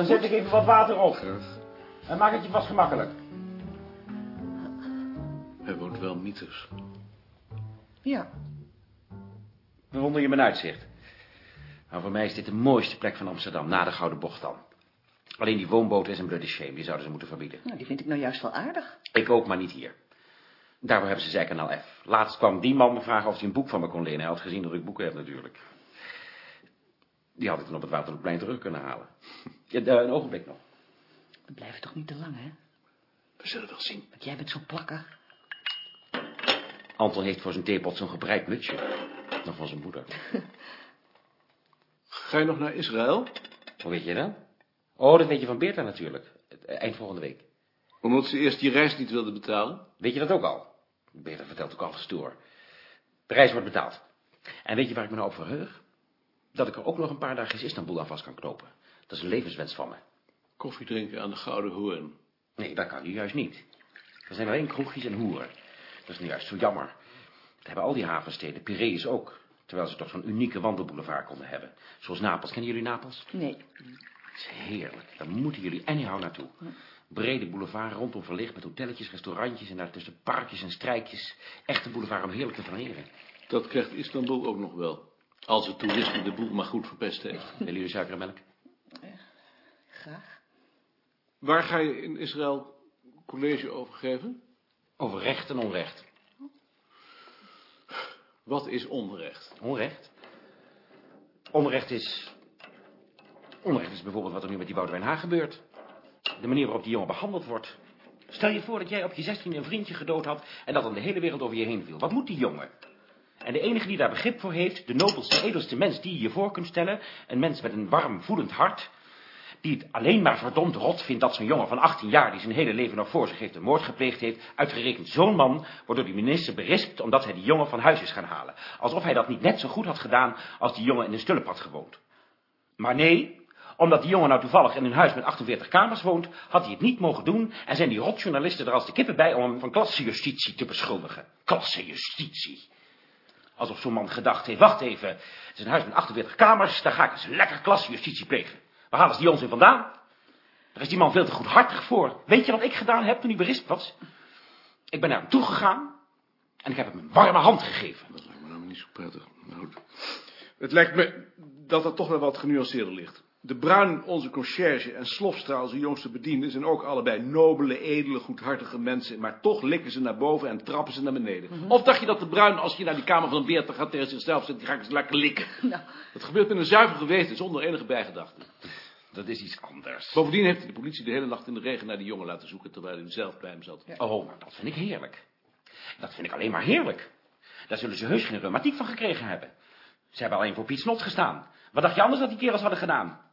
Dan zet ik even wat water op. En maak het je vast gemakkelijk. Hij woont wel mieters. Ja. Bewonder je mijn uitzicht? Nou, voor mij is dit de mooiste plek van Amsterdam, na de Gouden Bocht dan. Alleen die woonboot is een bloody shame, die zouden ze moeten verbieden. Nou, die vind ik nou juist wel aardig. Ik ook, maar niet hier. Daarvoor hebben ze zijkanaal F. Laatst kwam die man me vragen of hij een boek van me kon lenen. Hij had gezien dat ik boeken heb natuurlijk. Die had ik dan op het Waterloopplein terug kunnen halen. Ja, een ogenblik nog. We blijven toch niet te lang, hè? We zullen wel zien. Want jij bent zo plakker. Anton heeft voor zijn theepot zo'n gebreid mutsje. Nog van zijn moeder. Ga je nog naar Israël? Hoe weet je dat? Oh, dat weet je van Beerta natuurlijk. Eh, Eind volgende week. Omdat ze eerst je reis niet wilde betalen? Weet je dat ook al? Beerta vertelt ook al stoer. De reis wordt betaald. En weet je waar ik me nou op verheug? Dat ik er ook nog een paar dagen in Istanbul aan vast kan knopen. Dat is een levenswens van me. Koffie drinken aan de Gouden Hoorn. Nee, dat kan nu juist niet. Er zijn alleen kroegjes en hoeren. Dat is nu juist zo jammer. Dat hebben al die havensteden, Piraeus ook. Terwijl ze toch zo'n unieke wandelboulevard konden hebben. Zoals Napels. Kennen jullie Napels? Nee. Het is heerlijk. Daar moeten jullie anyhow naartoe. Brede boulevard rondom verlicht met hotelletjes, restaurantjes... en daartussen parkjes en strijkjes. Echte boulevard om heerlijk te flaneren. Dat krijgt Istanbul ook nog wel. Als het toerisme de boel maar goed verpest heeft. Willen jullie suiker en melk? Graag. Waar ga je in Israël college over geven? Over recht en onrecht. Wat is onrecht? Onrecht? Onrecht is... Onrecht is bijvoorbeeld wat er nu met die Boudewijn Haag gebeurt. De manier waarop die jongen behandeld wordt. Stel je voor dat jij op je 16 een vriendje gedood had... en dat dan de hele wereld over je heen viel. Wat moet die jongen? En de enige die daar begrip voor heeft... de nobelste, edelste mens die je je voor kunt stellen... een mens met een warm, voelend hart... die het alleen maar verdomd rot vindt dat zo'n jongen van 18 jaar... die zijn hele leven nog voor zich heeft een moord gepleegd heeft... uitgerekend zo'n man wordt door die minister berispt... omdat hij die jongen van huis is gaan halen. Alsof hij dat niet net zo goed had gedaan... als die jongen in een stulp gewoond. Maar nee, omdat die jongen nou toevallig in een huis met 48 kamers woont... had hij het niet mogen doen... en zijn die rotjournalisten er als de kippen bij... om hem van klassejustitie te beschuldigen. Klassejustitie. Alsof zo'n man gedacht heeft, wacht even... het is een huis met 48 kamers... daar ga ik eens lekker klassejustitie plegen. Waar halen ze die onzin vandaan? Daar is die man veel te goedhartig voor. Weet je wat ik gedaan heb toen hij berispt was? Ik ben naar hem toegegaan... en ik heb hem een warme hand gegeven. Dat lijkt me nou niet zo prettig. Nou. Het lijkt me dat dat toch wel wat genuanceerder ligt. De Bruin, onze conciërge, en Slofstra, onze jongste bediende... zijn ook allebei nobele, edele, goedhartige mensen... maar toch likken ze naar boven en trappen ze naar beneden. Of dacht je dat de Bruin, als je naar die kamer van Beerta gaat... tegen zichzelf zegt, die ga ik eens lekker likken? Nou, Dat gebeurt met een zuiver geweten, zonder enige bijgedachte. Dat is iets anders. Bovendien heeft hij de politie de hele nacht in de regen naar die jongen laten zoeken... terwijl hij zelf bij hem zat. Oh, maar dat vind ik heerlijk. Dat vind ik alleen maar heerlijk. Daar zullen ze heus geen reumatiek van gekregen hebben. Ze hebben alleen voor Piet Snot gestaan. Wat dacht je anders dat die kerels hadden gedaan?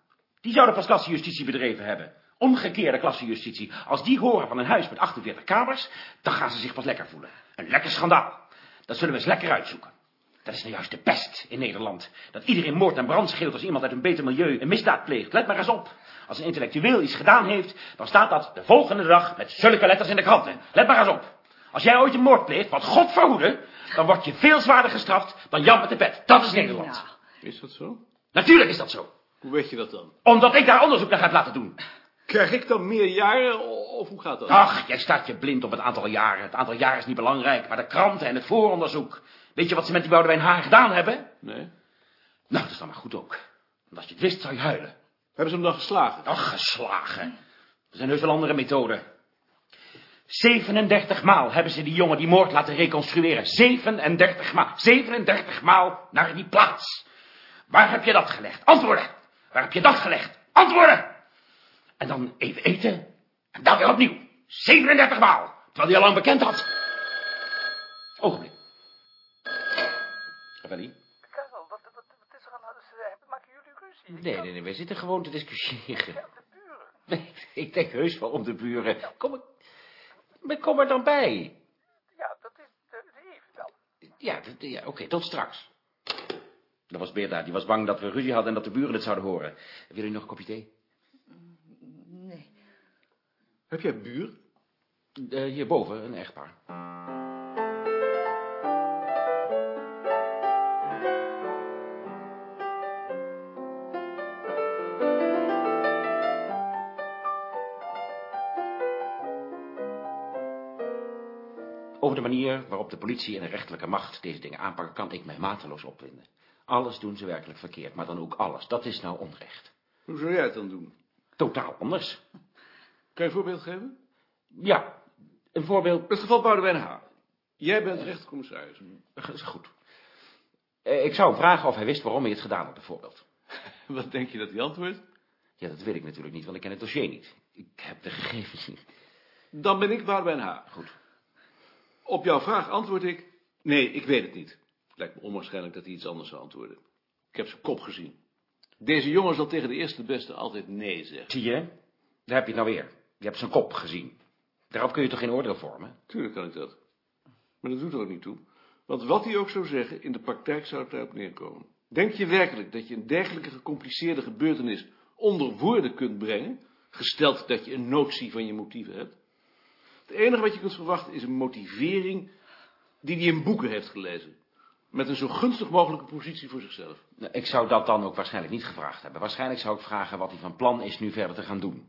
Die zouden pas klassejustitie bedreven hebben. Omgekeerde klassejustitie. Als die horen van een huis met 48 kamers, dan gaan ze zich pas lekker voelen. Een lekker schandaal. Dat zullen we eens lekker uitzoeken. Dat is nou juist de pest in Nederland. Dat iedereen moord en brand scheelt als iemand uit een beter milieu een misdaad pleegt. Let maar eens op. Als een intellectueel iets gedaan heeft, dan staat dat de volgende dag met zulke letters in de kranten. Let maar eens op. Als jij ooit een moord pleegt, wat God verhoede, dan word je veel zwaarder gestraft dan Jan met de pet. Dat is Nederland. Is dat zo? Natuurlijk is dat zo. Hoe weet je dat dan? Omdat ik daar onderzoek naar heb laten doen. Krijg ik dan meer jaren, of hoe gaat dat? Ach, jij staat je blind op het aantal jaren. Het aantal jaren is niet belangrijk, maar de kranten en het vooronderzoek. Weet je wat ze met die Boudewijn Haan gedaan hebben? Nee. Nou, dat is dan maar goed ook. Want als je het wist, zou je huilen. Hebben ze hem dan geslagen? Ach, geslagen. Er zijn heus wel andere methoden. 37 maal hebben ze die jongen die moord laten reconstrueren. 37 maal. 37 maal naar die plaats. Waar heb je dat gelegd? Antwoorden. Waar heb je dat gelegd? Antwoorden. En dan even eten. En dan weer opnieuw. 37 maal. Terwijl hij al lang bekend had. Ogenblik. Ravelli? Karel, wat, wat, wat is er aan de hand? Maken jullie ruzie? Nee, nee, nee. Wij zitten gewoon te discussiëren. De buren. Nee, ik denk heus wel om de buren. Kom, ik- maar kom er dan bij. Ja, dat is de, de wel. Ja, ja oké, tot straks. Dat was Beerta, die was bang dat we ruzie hadden en dat de buren het zouden horen. Wil u nog een kopje thee? Nee. Heb jij buur? Uh, hierboven, een echtpaar. Over de manier waarop de politie en de rechterlijke macht deze dingen aanpakken, kan ik mij mateloos opwinden. Alles doen ze werkelijk verkeerd, maar dan ook alles. Dat is nou onrecht. Hoe zou jij het dan doen? Totaal anders. Kan je een voorbeeld geven? Ja, een voorbeeld. Het geval Boudewijn H. Jij bent rechtercommissaris. Dat is goed. Eh, Ik zou hem vragen of hij wist waarom hij het gedaan had, bijvoorbeeld. Wat denk je dat hij antwoordt? Ja, dat weet ik natuurlijk niet, want ik ken het dossier niet. Ik heb de gegevens niet. Dan ben ik Boudewijn H. Goed. Op jouw vraag antwoord ik... Nee, ik weet het niet. Lijkt me onwaarschijnlijk dat hij iets anders zou antwoorden. Ik heb zijn kop gezien. Deze jongen zal tegen de eerste beste altijd nee zeggen. Zie je? Daar heb je het nou weer. Je hebt zijn kop gezien. Daarop kun je toch geen oordeel vormen? Tuurlijk kan ik dat. Maar dat doet er ook niet toe. Want wat hij ook zou zeggen, in de praktijk zou het daarop neerkomen. Denk je werkelijk dat je een dergelijke gecompliceerde gebeurtenis onder woorden kunt brengen, gesteld dat je een notie van je motieven hebt? Het enige wat je kunt verwachten is een motivering die hij in boeken heeft gelezen. Met een zo gunstig mogelijke positie voor zichzelf. Nou, Ik zou dat dan ook waarschijnlijk niet gevraagd hebben. Waarschijnlijk zou ik vragen wat hij van plan is nu verder te gaan doen.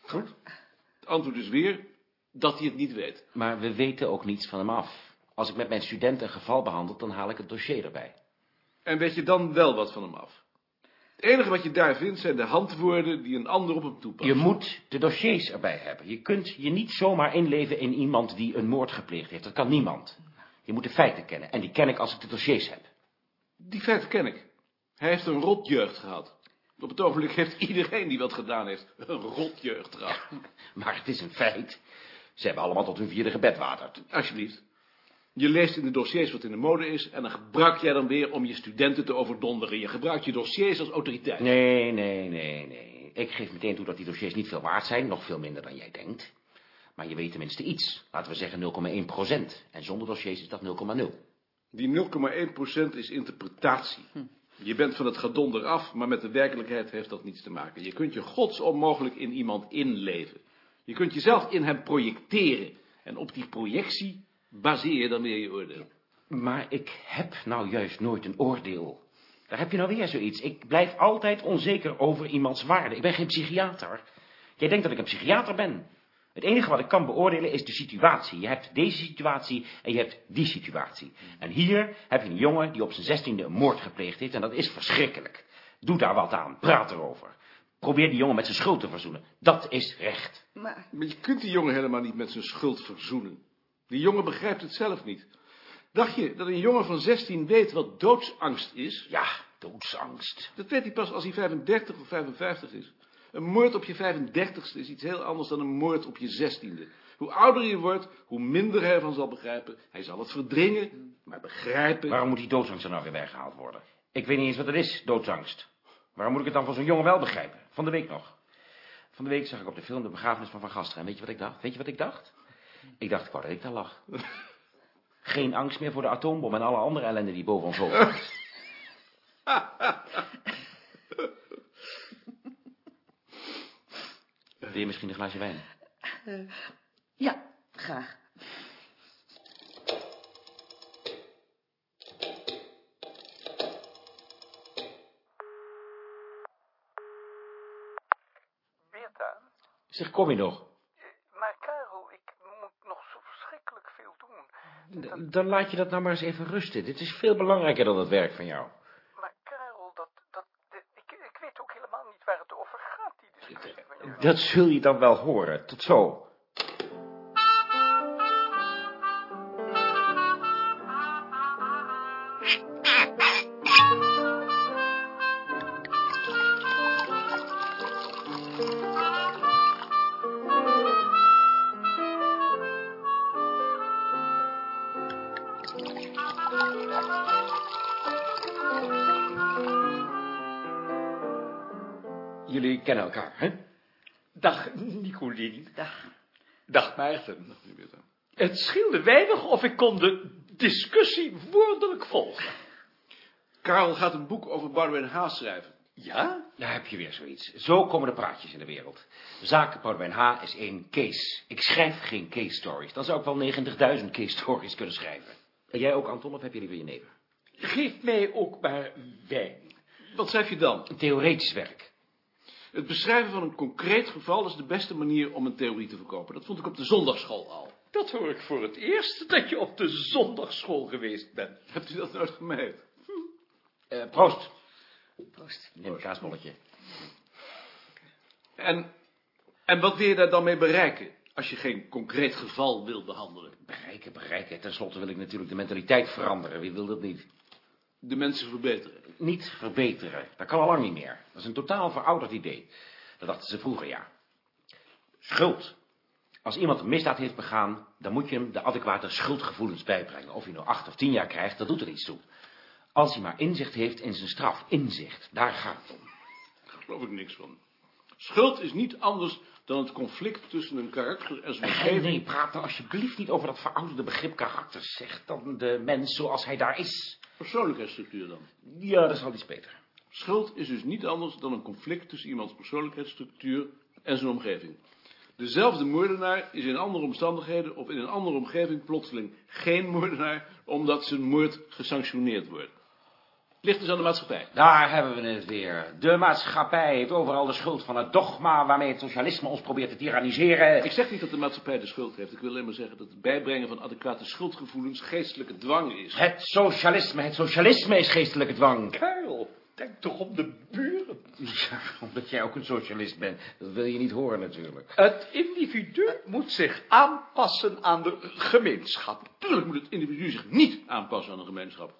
Goed? Het antwoord is weer dat hij het niet weet. Maar we weten ook niets van hem af. Als ik met mijn studenten een geval behandel, dan haal ik het dossier erbij. En weet je dan wel wat van hem af? Het enige wat je daar vindt zijn de handwoorden die een ander op hem toepast. Je moet de dossiers erbij hebben. Je kunt je niet zomaar inleven in iemand die een moord gepleegd heeft. Dat kan niemand. Je moet de feiten kennen. En die ken ik als ik de dossiers heb. Die feiten ken ik. Hij heeft een rotjeugd gehad. Op het ogenblik heeft iedereen die wat gedaan heeft een rotjeugd gehad. Maar het is een feit. Ze hebben allemaal tot hun vierde gebedwaterd. Alsjeblieft. Je leest in de dossiers wat in de mode is en dan gebruik jij dan weer om je studenten te overdonderen. Je gebruikt je dossiers als autoriteit. Nee, nee, nee, nee. Ik geef meteen toe dat die dossiers niet veel waard zijn. Nog veel minder dan jij denkt. Maar je weet tenminste iets. Laten we zeggen 0,1 procent. En zonder dossiers is dat 0,0. Die 0,1% is interpretatie. Je bent van het gedonder af, maar met de werkelijkheid heeft dat niets te maken. Je kunt je gods onmogelijk in iemand inleven. Je kunt jezelf in hem projecteren. En op die projectie baseer je dan weer je oordeel. Maar ik heb nou juist nooit een oordeel. Daar heb je nou weer zoiets. Ik blijf altijd onzeker over iemands waarde. Ik ben geen psychiater. Jij denkt dat ik een psychiater ben. Het enige wat ik kan beoordelen is de situatie. Je hebt deze situatie en je hebt die situatie. En hier heb je een jongen die op zijn zestiende een moord gepleegd heeft en dat is verschrikkelijk. Doe daar wat aan. Praat erover. Probeer die jongen met zijn schuld te verzoenen. Dat is recht. Maar Maar je kunt die jongen helemaal niet met zijn schuld verzoenen. Die jongen begrijpt het zelf niet. Dacht je dat een jongen van 16 weet wat doodsangst is? Ja, doodsangst. Dat weet hij pas als hij 35 of 55 is. Een moord op je 35ste is iets heel anders dan een moord op je 16e. Hoe ouder je wordt, hoe minder hij ervan zal begrijpen. Hij zal het verdringen, maar begrijpen. Waarom moet die doodsangst er nou weer weggehaald worden? Ik weet niet eens wat het is, doodsangst. Waarom moet ik het dan van zo'n jongen wel begrijpen? Van de week nog. Van de week zag ik op de film de begrafenis van Van Gasteren. En weet je wat ik dacht? Weet je wat ik dacht? Ik dacht, ik wou dat ik daar lag. Geen angst meer voor de atoombom en alle andere ellende die boven ons hoofd Wil je misschien een glaasje wijn? ja, graag. Beerta, Zeg, kom je nog? maar Karel, ik moet nog zo verschrikkelijk veel doen. D- Dan laat je dat nou maar eens even rusten. Dit is veel belangrijker dan het werk van jou. Maar Karel, dat, dat, dit- ik, ik weet ook helemaal niet waar het over gaat, die discussie van jullie. Dat zul je dan wel horen. Tot zo. Jullie kennen elkaar, hè? Dag, Nicolien. Dag. Dag, Maarten. Het scheelde weinig of ik kon de discussie woordelijk volgen. Karel gaat een boek over Boudewijn Haas schrijven. Ja? Daar heb je weer zoiets. Zo komen de praatjes in de wereld. Zaak Boudewijn H. is één case. Ik schrijf geen case stories. Dan zou ik wel 90.000 case stories kunnen schrijven. En jij ook, Anton, of heb je liever je neven? Geef mij ook maar wijn. Wat schrijf je dan? Een theoretisch werk. Het beschrijven van een concreet geval is de beste manier om een theorie te verkopen. Dat vond ik op de zondagschool al. Dat hoor ik voor het eerst, dat je op de zondagschool geweest bent. Hebt u dat nooit gemerkt? Eh, proost. Proost. Neem een kaasbolletje. En, en wat wil je daar dan mee bereiken, als je geen concreet geval wil behandelen? Bereiken, bereiken. Ten slotte wil ik natuurlijk de mentaliteit veranderen. Wie wil dat niet? De mensen verbeteren. Niet verbeteren. Dat kan al lang niet meer. Dat is een totaal verouderd idee. Dat dachten ze vroeger, ja. Schuld. Als iemand een misdaad heeft begaan, dan moet je hem de adequate schuldgevoelens bijbrengen. Of hij nou acht of tien jaar krijgt, dat doet er iets toe. Als hij maar inzicht heeft in zijn straf. Inzicht, daar gaat het om. Daar geloof ik niks van. Schuld is niet anders dan het conflict tussen een karakter en zijn Nee, omgeving. nee, praat nou alsjeblieft niet over dat verouderde begrip karakter. Zeg dan de mens zoals hij daar is. Persoonlijkheidsstructuur dan. Ja, dat is al iets beter. Schuld is dus niet anders dan een conflict tussen iemands persoonlijkheidsstructuur en zijn omgeving. Dezelfde moordenaar is in andere omstandigheden of in een andere omgeving plotseling geen moordenaar, omdat zijn moord gesanctioneerd wordt. Ligt dus aan de maatschappij. Daar hebben we het weer. De maatschappij heeft overal de schuld van het dogma waarmee het socialisme ons probeert te tyranniseren. Ik zeg niet dat de maatschappij de schuld heeft. Ik wil alleen maar zeggen dat het bijbrengen van adequate schuldgevoelens geestelijke dwang is. Het socialisme, het socialisme is geestelijke dwang. Karel, denk toch op de buren. Ja, omdat jij ook een socialist bent. Dat wil je niet horen natuurlijk. Het individu moet zich aanpassen aan de gemeenschap. Natuurlijk moet het individu zich niet aanpassen aan een gemeenschap.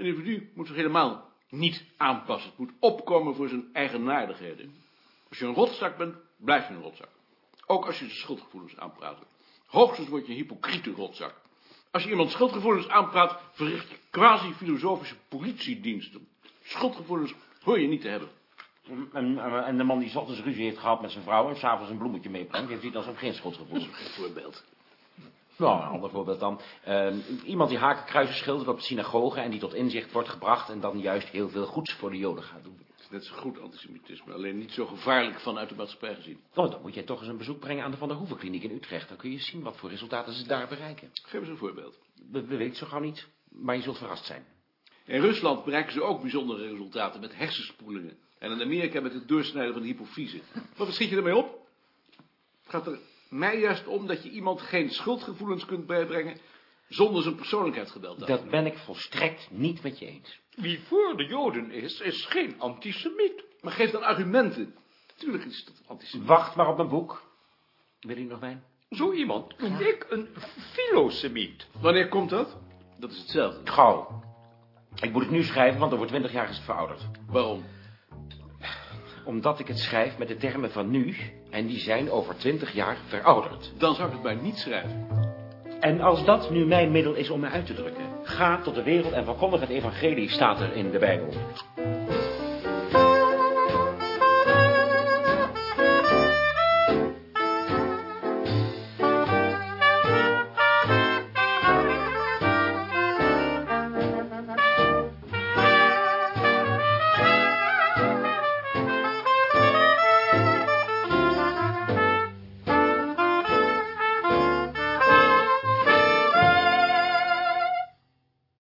Het individu moet zich helemaal niet aanpassen. Het moet opkomen voor zijn eigenaardigheden. Als je een rotzak bent, blijf je een rotzak. Ook als je schuldgevoelens aanpraat. Hoogstens word je een hypocriete rotzak. Als je iemand schuldgevoelens aanpraat, verricht je quasi-filosofische politiediensten. Schuldgevoelens hoor je niet te hebben. En, en de man die 's ochtends ruzie heeft gehad met zijn vrouw... en s'avonds een bloemetje meebrengt... heeft hij dan zo'n geen schuldgevoel. Geen voorbeeld. Nou, een ander voorbeeld dan. Eh, iemand die hakenkruisen schildert op de synagoge... en die tot inzicht wordt gebracht... en dan juist heel veel goeds voor de joden gaat doen. Het is net zo goed antisemitisme, alleen niet zo gevaarlijk vanuit de maatschappij gezien. Nou, dan moet jij toch eens een bezoek brengen aan de Van der Hoeven kliniek in Utrecht. Dan kun je zien wat voor resultaten ze daar bereiken. Geef eens een voorbeeld. We, we weten zo gauw niet, maar je zult verrast zijn. In Rusland bereiken ze ook bijzondere resultaten met hersenspoelingen. En in Amerika met het doorsnijden van de hypofyse. Wat schiet je ermee op? Gaat er mij juist om dat je iemand geen schuldgevoelens kunt bijbrengen zonder zijn persoonlijkheid gebeld te Dat ben ik volstrekt niet met je eens. Wie voor de Joden is, is geen antisemiet. Maar geef dan argumenten. Natuurlijk is dat antisemit. Wacht maar op mijn boek. Wil je nog wijn? Zo iemand noem ik een filosemiet. Wanneer komt dat? Dat is hetzelfde. Gauw. Ik moet het nu schrijven, want over twintig jaar is het verouderd. Waarom? Omdat ik het schrijf met de termen van nu... en die zijn over twintig jaar verouderd. Dan zou ik het maar niet schrijven. En als dat nu mijn middel is om me uit te drukken... ga tot de wereld en verkondig het evangelie, staat er in de Bijbel.